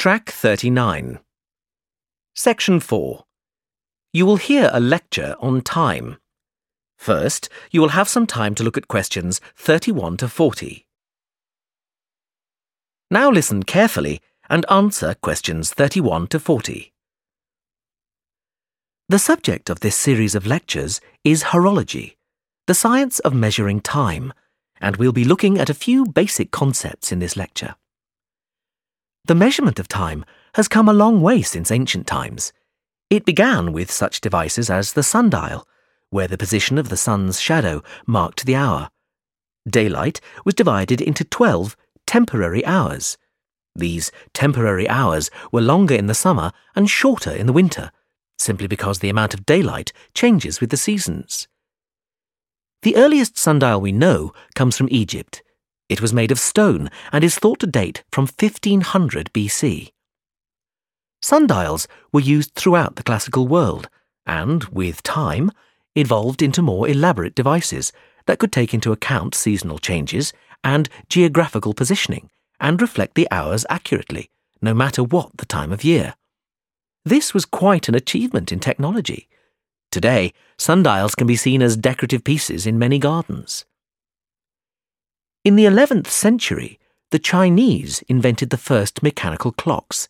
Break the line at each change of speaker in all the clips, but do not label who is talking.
Track 39. Section 4. You will hear a lecture on time. First, you will have some time to look at questions 31 to 40. Now listen carefully and answer questions 31 to 40. The subject of this series of lectures is horology, the science of measuring time, and we'll be looking at a few basic concepts in this lecture. The measurement of time has come a long way since ancient times. It began with such devices as the sundial, where the position of the sun's shadow marked the hour. Daylight was divided into 12 temporary hours. These temporary hours were longer in the summer and shorter in the winter, simply because the amount of daylight changes with the seasons. The earliest sundial we know comes from Egypt. It was made of stone and is thought to date from 1500 BC. Sundials were used throughout the classical world and, with time, evolved into more elaborate devices that could take into account seasonal changes and geographical positioning and reflect the hours accurately, no matter what the time of year. This was quite an achievement in technology. Today, sundials can be seen as decorative pieces in many gardens. In the 11th century, the Chinese invented the first mechanical clocks.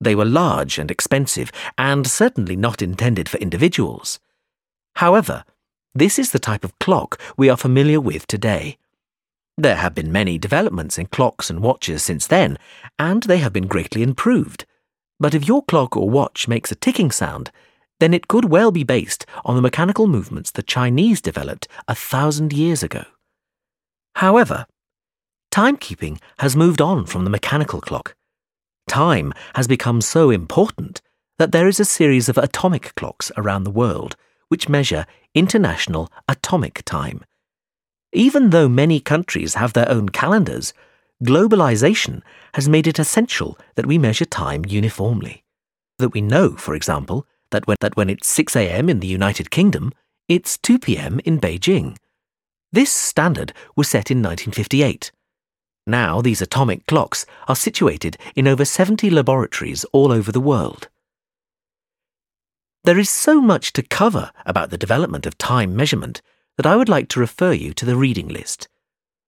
They were large and expensive, and certainly not intended for individuals. However, this is the type of clock we are familiar with today. There have been many developments in clocks and watches since then, and they have been greatly improved. But if your clock or watch makes a ticking sound, then it could well be based on the mechanical movements the Chinese developed a thousand years ago. However, timekeeping has moved on from the mechanical clock. Time has become so important that there is a series of atomic clocks around the world which measure international atomic time. Even though many countries have their own calendars, globalization has made it essential that we measure time uniformly. That we know, for example, that when, that when it's 6 a.m. in the United Kingdom, it's 2 p.m. in Beijing. This standard was set in 1958. Now these atomic clocks are situated in over 70 laboratories all over the world. There is so much to cover about the development of time measurement that I would like to refer you to the reading list.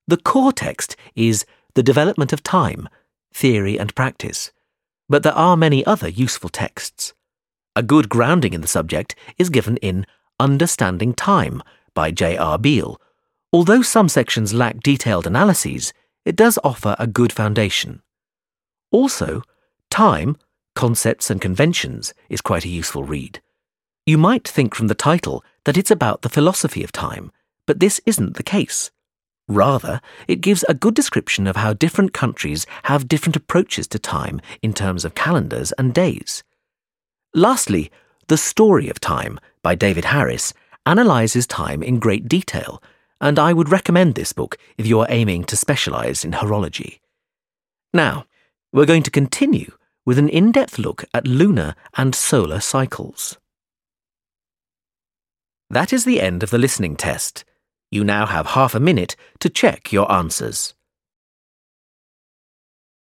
The core text is The Development of Time, Theory and Practice, but there are many other useful texts. A good grounding in the subject is given in Understanding Time by J.R. Beale, Although some sections lack detailed analyses, it does offer a good foundation. Also, Time, Concepts and Conventions is quite a useful read. You might think from the title that it's about the philosophy of time, but this isn't the case. Rather, it gives a good description of how different countries have different approaches to time in terms of calendars and days. Lastly, The Story of Time by David Harris analyzes time in great detail and I would recommend this book if you are aiming to specialize in horology. Now, we're going to continue with an in depth look at lunar and solar cycles. That is the end of the listening test. You now have half a minute to check your answers.